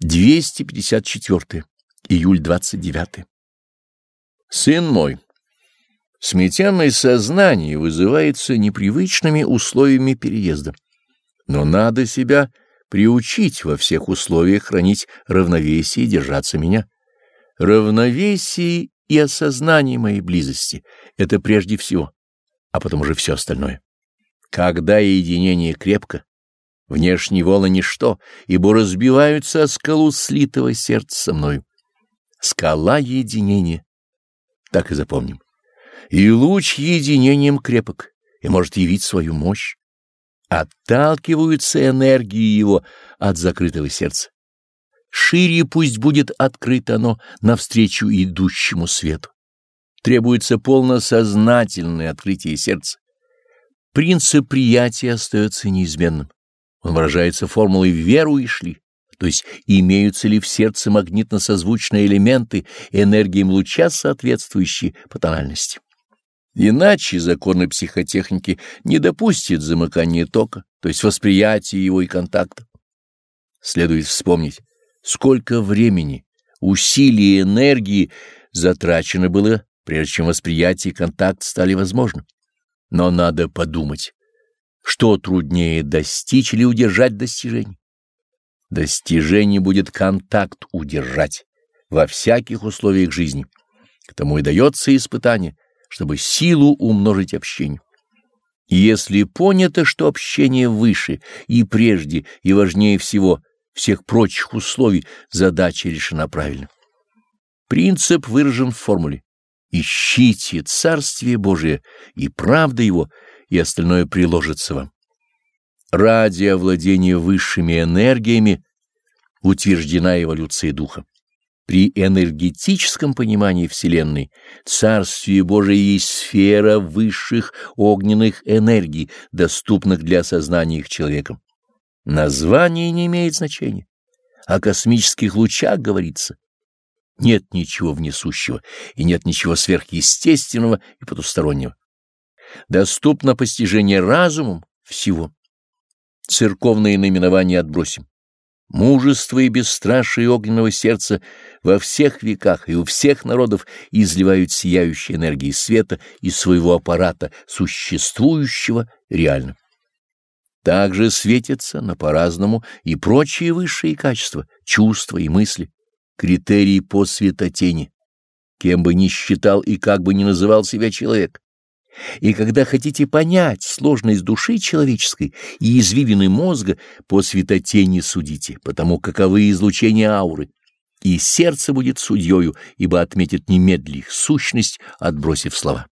254. Июль 29. Сын мой, сметенное сознание вызывается непривычными условиями переезда, но надо себя приучить во всех условиях хранить равновесие и держаться меня. Равновесие и осознание моей близости — это прежде всего, а потом уже все остальное. Когда единение крепко, Внешние волны — ничто, ибо разбиваются о скалу слитого сердца со мною. Скала единения. Так и запомним. И луч единением крепок и может явить свою мощь. Отталкиваются энергии его от закрытого сердца. Шире пусть будет открыто оно навстречу идущему свету. Требуется полносознательное открытие сердца. Принцип приятия остается неизменным. Выражается формулой «веру и шли», то есть имеются ли в сердце магнитно-созвучные элементы энергиям луча, соответствующие по тональности. Иначе законы психотехники не допустят замыкания тока, то есть восприятия его и контакта. Следует вспомнить, сколько времени, усилий и энергии затрачено было, прежде чем восприятие и контакт стали возможны. Но надо подумать, что труднее достичь или удержать достижение? Достижение будет контакт удержать во всяких условиях жизни. К тому и дается испытание, чтобы силу умножить общение. если понято, что общение выше и прежде и важнее всего всех прочих условий, задача решена правильно. Принцип выражен в формуле «Ищите Царствие Божие и правда Его, и остальное приложится вам. Ради овладения высшими энергиями утверждена эволюция духа. При энергетическом понимании Вселенной Царствие Божие есть сфера высших огненных энергий, доступных для осознания их человеком. Название не имеет значения. О космических лучах говорится. Нет ничего внесущего и нет ничего сверхъестественного и потустороннего доступно постижение разумом всего. Церковные наименования отбросим. Мужество и бесстрашие огненного сердца во всех веках и у всех народов изливают сияющие энергии света из своего аппарата, существующего реально. Также светятся на по-разному и прочие высшие качества, чувства и мысли, критерии по светотени, кем бы ни считал и как бы ни называл себя человек. И когда хотите понять сложность души человеческой и извивины мозга, по светотени судите, потому каковы излучения ауры, и сердце будет судьёю, ибо отметит немедли их сущность, отбросив слова.